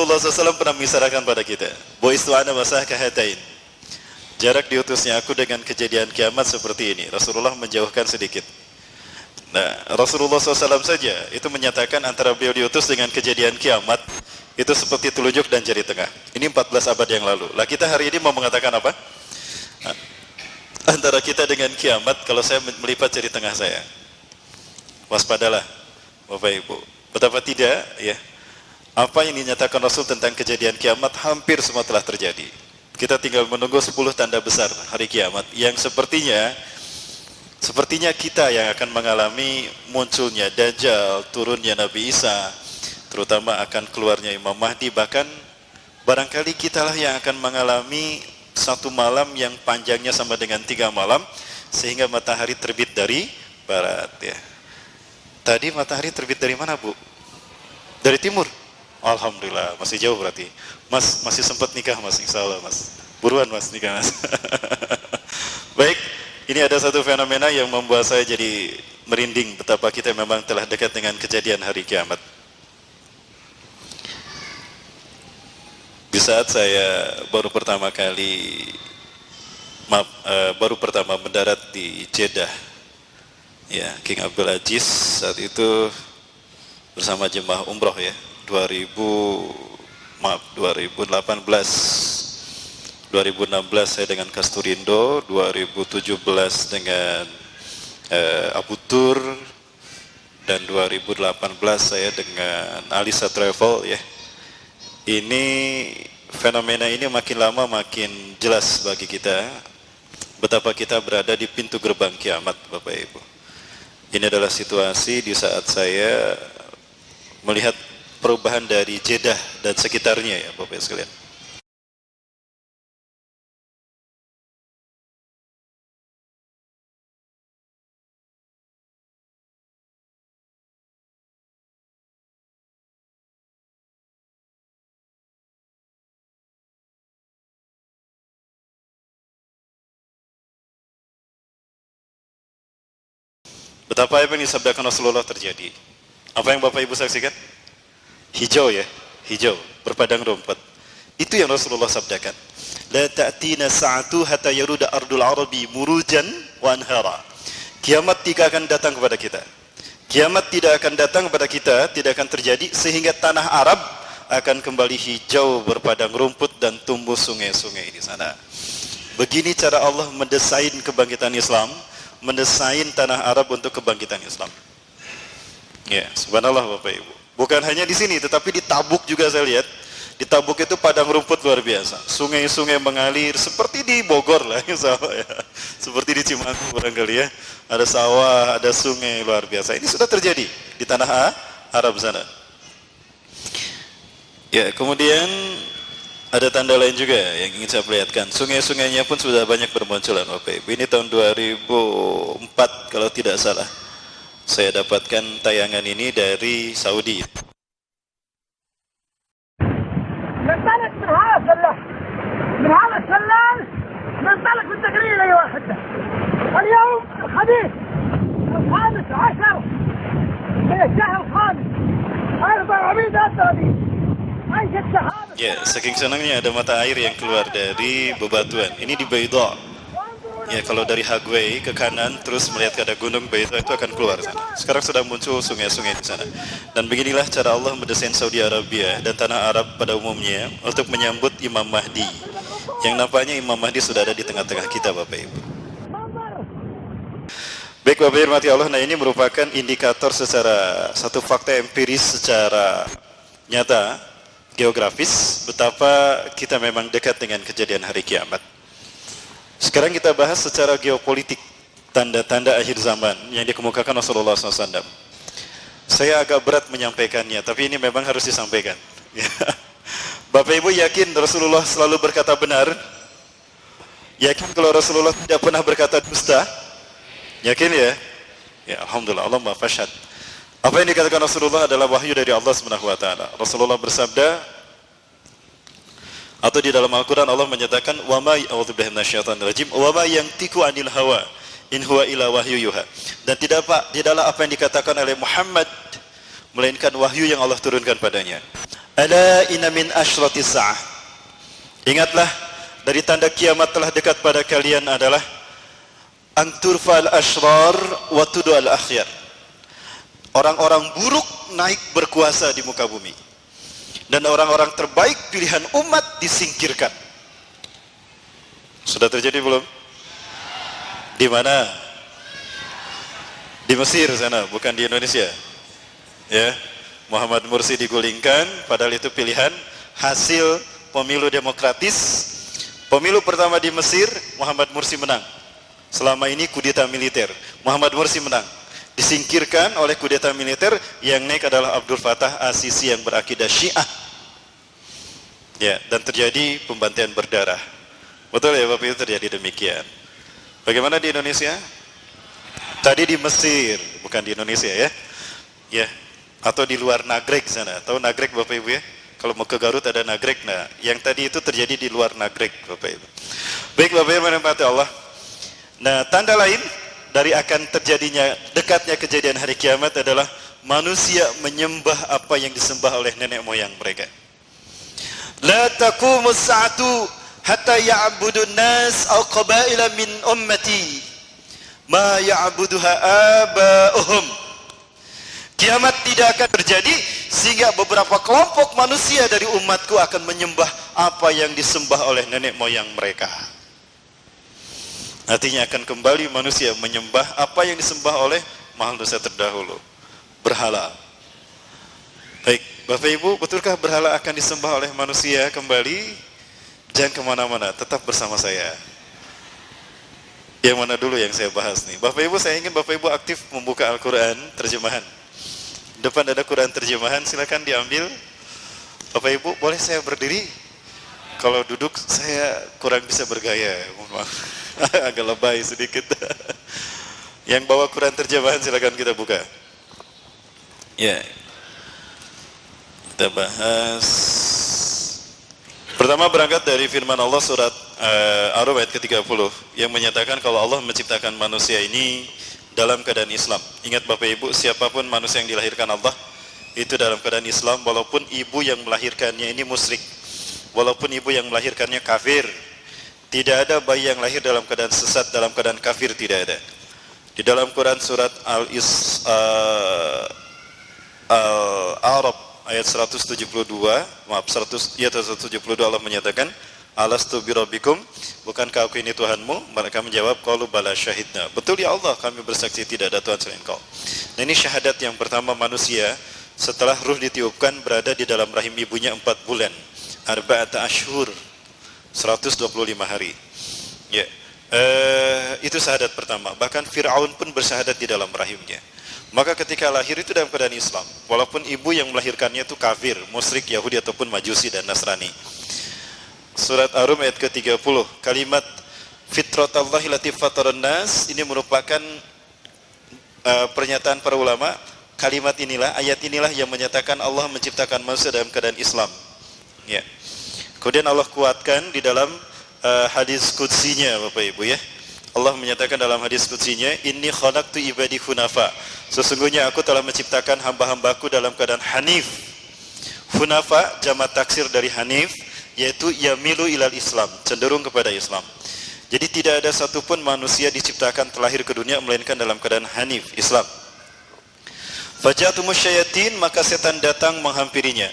Rasulullah SAW pernah mengisarakan pada kita, Boistu ana masah kahatain. Jarak diutusnya aku dengan kejadian kiamat seperti ini. Rasulullah menjauhkan sedikit. Nah, Rasulullah SAW saja itu menyatakan antara beliau diutus dengan kejadian kiamat itu seperti telunjuk dan jari tengah. Ini 14 abad yang lalu. Lah kita hari ini mau mengatakan apa? Antara kita dengan kiamat kalau saya melipat jari tengah saya. Waspadalah Bapak Ibu. Betapa tidak ya. Apa yang dinyatakan Rasul tentang kejadian kiamat hampir semua telah terjadi. Kita tinggal menunggu 10 tanda besar hari kiamat yang sepertinya sepertinya kita yang akan mengalami munculnya Dajjal, turunnya Nabi Isa, terutama akan keluarnya Imam Mahdi bahkan barangkali kitalah yang akan mengalami satu malam yang panjangnya sama dengan tiga malam sehingga matahari terbit dari barat ya. Tadi matahari terbit dari mana bu? Dari timur. Alhamdulillah masih jauh berarti. Mas masih sempat nikah mas, insya Allah mas. Buruan mas nikah mas. Baik, ini ada satu fenomena yang membuat saya jadi merinding betapa kita memang telah dekat dengan kejadian hari kiamat. Di saat saya baru pertama kali maaf, uh, baru pertama mendarat di Jeddah, ya King Abdul Aziz saat itu bersama jemaah umroh ya 2000 maaf 2018 2016 saya dengan Kasturindo 2017 dengan eh, Abu Tur dan 2018 saya dengan Alisa Travel ya. Ini fenomena ini makin lama makin jelas bagi kita betapa kita berada di pintu gerbang kiamat Bapak Ibu. Ini adalah situasi di saat saya melihat perubahan dari Jeddah dan sekitarnya ya Bapak Ibu sekalian. Betapa apa yang disabdakan Rasulullah terjadi. Apa yang Bapak Ibu saksikan? Hijau ya, hijau, berpadang rumput. Itu yang Rasulullah sabdakan. La ta'tina sa'atu hatta yaruda ardul arabi murujan wa anhara. Kiamat tidak akan datang kepada kita. Kiamat tidak akan datang kepada kita, tidak akan terjadi sehingga tanah Arab akan kembali hijau berpadang rumput dan tumbuh sungai-sungai di sana. Begini cara Allah mendesain kebangkitan Islam, mendesain tanah Arab untuk kebangkitan Islam. Ya, subhanallah Bapak Ibu. Bukan hanya di sini, tetapi di Tabuk juga saya lihat. Di Tabuk itu padang rumput luar biasa. Sungai-sungai mengalir seperti di Bogor lah, Allah ya. Seperti di Cimahi barangkali ya. Ada sawah, ada sungai luar biasa. Ini sudah terjadi di tanah Arab sana. Ya, kemudian ada tanda lain juga yang ingin saya perlihatkan. Sungai-sungainya pun sudah banyak bermunculan Ibu. Ini tahun 2004 kalau tidak salah saya dapatkan tayangan ini dari Saudi. ننطلق من هذا السلال من هذا السلال ننطلق بالتقرير ايها الحده اليوم الخميس الخامس عشر من الشهر الخامس 1430 عيش السحابه Ya, saking senangnya ada mata air yang keluar dari bebatuan. Ini di Beidha. Ya, kalau dari Hagway ke kanan terus melihat ada gunung Beidha itu akan keluar sana. Sekarang sudah muncul sungai-sungai di sana. Dan beginilah cara Allah mendesain Saudi Arabia dan tanah Arab pada umumnya untuk menyambut Imam Mahdi. Yang nampaknya Imam Mahdi sudah ada di tengah-tengah kita Bapak Ibu. Baik Bapak Ibu Allah, nah ini merupakan indikator secara satu fakta empiris secara nyata geografis betapa kita memang dekat dengan kejadian hari kiamat. Sekarang kita bahas secara geopolitik tanda-tanda akhir zaman yang dikemukakan Rasulullah SAW. Saya agak berat menyampaikannya, tapi ini memang harus disampaikan. Bapak Ibu yakin Rasulullah selalu berkata benar? Yakin kalau Rasulullah tidak pernah berkata dusta? Yakin ya? Ya Alhamdulillah Allah maha fasyad. Apa yang dikatakan Rasulullah adalah wahyu dari Allah taala. Rasulullah bersabda, atau di dalam Al-Quran Allah menyatakan wa ma rajim wa ma yantiku anil hawa in huwa ila wahyu yuha dan tidak apa tidaklah apa yang dikatakan oleh Muhammad melainkan wahyu yang Allah turunkan padanya Ala inna min sa'ah. Ingatlah dari tanda kiamat telah dekat pada kalian adalah anturfal ashrar wa tudu al akhyar. Orang-orang buruk naik berkuasa di muka bumi. Dan orang-orang terbaik pilihan umat disingkirkan. Sudah terjadi belum? Di mana? Di Mesir sana, bukan di Indonesia. Ya. Muhammad Mursi digulingkan padahal itu pilihan hasil pemilu demokratis. Pemilu pertama di Mesir, Muhammad Mursi menang. Selama ini kudeta militer. Muhammad Mursi menang. Disingkirkan oleh kudeta militer yang naik adalah Abdul Fattah Asisi yang berakidah Syiah. Ya, dan terjadi pembantaian berdarah. Betul ya Bapak itu terjadi demikian. Bagaimana di Indonesia? Tadi di Mesir, bukan di Indonesia ya. Ya, atau di luar Nagrek sana. Tahu Nagrek Bapak Ibu ya? Kalau mau ke Garut ada Nagrek. Nah, yang tadi itu terjadi di luar Nagrek Bapak Ibu. Baik Bapak Ibu menempati Allah. Nah, tanda lain dari akan terjadinya dekatnya kejadian hari kiamat adalah manusia menyembah apa yang disembah oleh nenek moyang mereka. La taqumu sa'atu hatta ya'budun nas aw qabaila min ummati ma ya'buduha aba'uhum. Kiamat tidak akan terjadi sehingga beberapa kelompok manusia dari umatku akan menyembah apa yang disembah oleh nenek moyang mereka. Artinya akan kembali manusia menyembah apa yang disembah oleh manusia terdahulu. Berhala. Bapak Ibu, betulkah berhala akan disembah oleh manusia kembali? Jangan ke mana-mana, tetap bersama saya. Yang mana dulu yang saya bahas nih? Bapak Ibu, saya ingin Bapak Ibu aktif membuka Al-Quran terjemahan. Depan ada Quran terjemahan, silakan diambil. Bapak Ibu, boleh saya berdiri? Kalau duduk saya kurang bisa bergaya. Agak lebay sedikit. Yang bawa Quran terjemahan silakan kita buka. Ya. Kita bahas Pertama berangkat dari firman Allah surat uh, Ar-Rum ayat ke-30 yang menyatakan kalau Allah menciptakan manusia ini dalam keadaan Islam. Ingat Bapak Ibu, siapa pun manusia yang dilahirkan Allah itu dalam keadaan Islam walaupun ibu yang melahirkannya ini musyrik. Walaupun ibu yang melahirkannya kafir. Tidak ada bayi yang lahir dalam keadaan sesat, dalam keadaan kafir tidak ada. Di dalam Quran surat Al-Is uh, Al-Arab ayat 172, maaf 100 ya 172 Allah menyatakan Alastu birabbikum bukankah aku ini Tuhanmu? Mereka menjawab qalu bala syahidna. Betul ya Allah kami bersaksi tidak ada Tuhan selain kau. Nah ini syahadat yang pertama manusia setelah ruh ditiupkan berada di dalam rahim ibunya 4 bulan arba'ata ashur 125 hari. Ya uh, itu syahadat pertama. Bahkan Fir'aun pun bersyahadat di dalam rahimnya maka ketika lahir itu dalam keadaan Islam, walaupun ibu yang melahirkannya itu kafir, musyrik, Yahudi ataupun Majusi dan Nasrani. Surat Ar-Rum ayat ke-30, kalimat fitratallahi lati nas ini merupakan uh, pernyataan para ulama. Kalimat inilah, ayat inilah yang menyatakan Allah menciptakan manusia dalam keadaan Islam. Ya. Kemudian Allah kuatkan di dalam uh, hadis kutsinya Bapak Ibu ya. Allah menyatakan dalam hadis kutsinya, Inni khalaqtu ibadi hunafa. Sesungguhnya aku telah menciptakan hamba-hambaku dalam keadaan hanif. Hunafa jamak taksir dari hanif, yaitu yamilu ilal Islam, cenderung kepada Islam. Jadi tidak ada satupun manusia diciptakan terlahir ke dunia melainkan dalam keadaan hanif, Islam. Fajatumus syayatin, maka setan datang menghampirinya.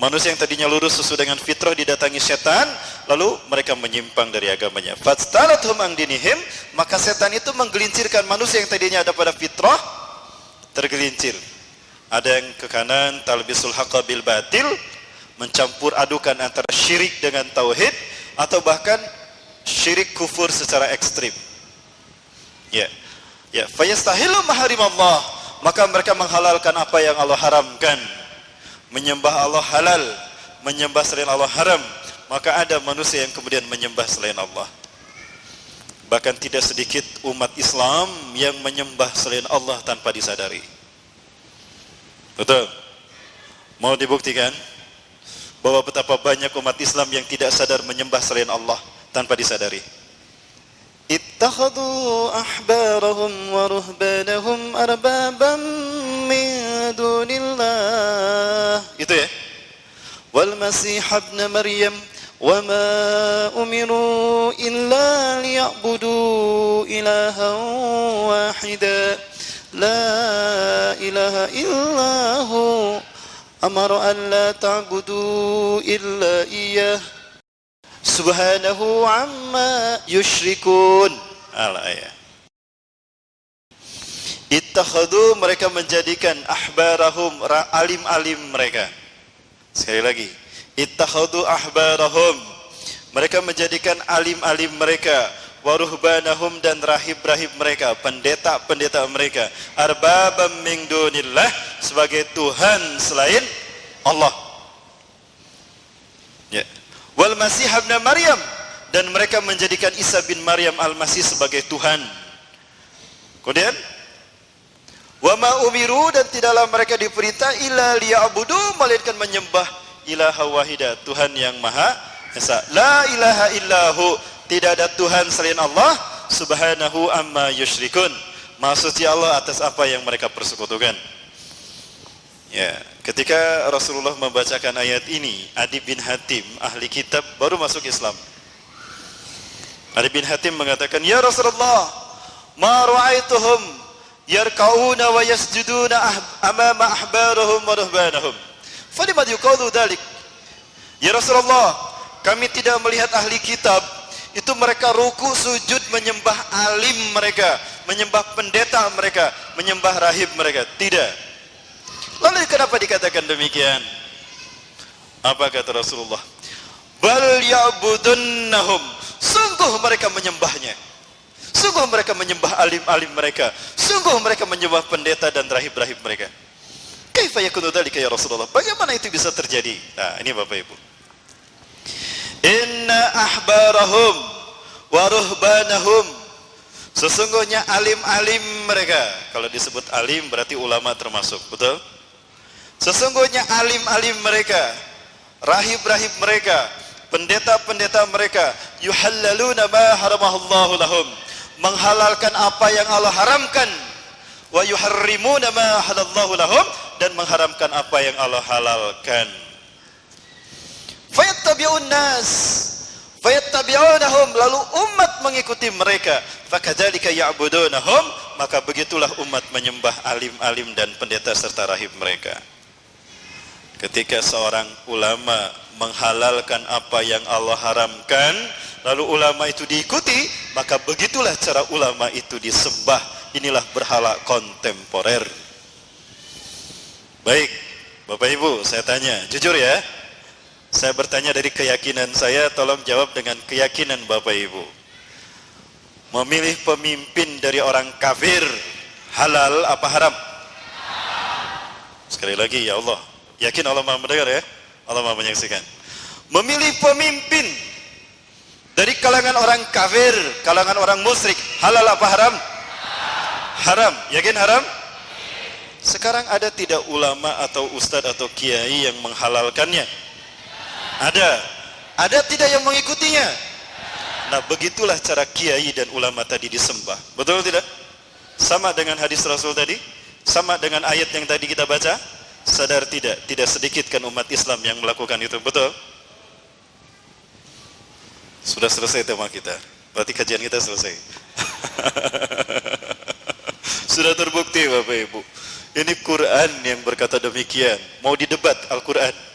Manusia yang tadinya lurus sesuai dengan fitrah didatangi setan, lalu mereka menyimpang dari agamanya. Fastalathum ang dinihim, maka setan itu menggelincirkan manusia yang tadinya ada pada fitrah tergelincir. Ada yang ke kanan talbisul haqqa bil batil, mencampur adukan antara syirik dengan tauhid atau bahkan syirik kufur secara ekstrim. Ya. Ya, fayastahilu maharim Allah, maka mereka menghalalkan apa yang Allah haramkan menyembah Allah halal, menyembah selain Allah haram, maka ada manusia yang kemudian menyembah selain Allah. Bahkan tidak sedikit umat Islam yang menyembah selain Allah tanpa disadari. Betul? Mau dibuktikan? Bahwa betapa banyak umat Islam yang tidak sadar menyembah selain Allah tanpa disadari. Ittakhadhu ahbarahum wa ruhbanahum arbabam min dunillah. Itu ya. والمسيح ابن مريم وما أمروا إلا ليعبدوا إلها واحدا لا إله إلا هو أمر أن لا تعبدوا إلا إياه سبحانه عما يشركون الآية Ittakhadu mereka menjadikan ahbarahum alim-alim mereka. Sekali lagi, ittakhadu ahbarahum mereka menjadikan alim-alim mereka waruhbanahum dan rahib-rahib mereka, pendeta-pendeta mereka, arbabam min dunillah sebagai Tuhan selain Allah. Ya. Wal Masih ibn Maryam dan mereka menjadikan Isa bin Maryam al-Masih sebagai Tuhan. Kemudian Wa ma umiru dan tidaklah mereka diperintah illa liya'budu melainkan menyembah ilaha wahida, Tuhan yang Maha Esa. La ilaha illahu, tidak ada Tuhan selain Allah subhanahu amma yusyrikun. Maksudnya Allah atas apa yang mereka persekutukan. Ya, ketika Rasulullah membacakan ayat ini, Adi bin Hatim, ahli kitab baru masuk Islam. Adi bin Hatim mengatakan, "Ya Rasulullah, ma ra'aituhum yarkauna wa yasjuduna amama ahbarahum wa ruhbanahum falima yuqalu dhalik. Ya Rasulullah kami tidak melihat ahli kitab. Itu mereka ruku sujud menyembah alim mereka menyembah pendeta mereka menyembah rahib mereka. Tidak. Lalu kenapa dikatakan demikian? Apa kata Rasulullah? Bal ya'budunnahum. Sungguh mereka menyembahnya. Sungguh mereka menyembah alim-alim mereka. Sungguh mereka menyembah pendeta dan rahib-rahib mereka. Kaifa yakunu dzalika ya Rasulullah? Bagaimana itu bisa terjadi? Nah, ini Bapak Ibu. Inna ahbarahum wa ruhbanahum Sesungguhnya alim-alim mereka. Kalau disebut alim berarti ulama termasuk, betul? Sesungguhnya alim-alim mereka, rahib-rahib mereka, pendeta-pendeta mereka, yuhallaluna ma haramahullahu lahum menghalalkan apa yang Allah haramkan wa yuharrimuna ma halallahu lahum dan mengharamkan apa yang Allah halalkan. Fayattabi'un nas. Fayattabi'unahum. Lalu umat mengikuti mereka. Fakadzalika ya'budunahum. Maka begitulah umat menyembah alim-alim dan pendeta serta rahib mereka. Ketika seorang ulama menghalalkan apa yang Allah haramkan lalu ulama itu diikuti, maka begitulah cara ulama itu disembah. Inilah berhala kontemporer. Baik, Bapak Ibu, saya tanya, jujur ya. Saya bertanya dari keyakinan saya, tolong jawab dengan keyakinan Bapak Ibu. Memilih pemimpin dari orang kafir, halal apa haram? Sekali lagi, ya Allah. Yakin Allah maha mendengar ya? Allah maha menyaksikan. Memilih pemimpin dari kalangan orang kafir, kalangan orang musyrik, halal apa haram? Haram. Yakin haram? Sekarang ada tidak ulama atau ustadz atau kiai yang menghalalkannya? Ada. Ada tidak yang mengikutinya? Nah, begitulah cara kiai dan ulama tadi disembah. Betul tidak? Sama dengan hadis Rasul tadi? Sama dengan ayat yang tadi kita baca? Sadar tidak? Tidak sedikit kan umat Islam yang melakukan itu. Betul? Sudah selesai tema kita. Berarti kajian kita selesai. Sudah terbukti Bapak Ibu. Ini Quran yang berkata demikian. Mau didebat Al-Quran.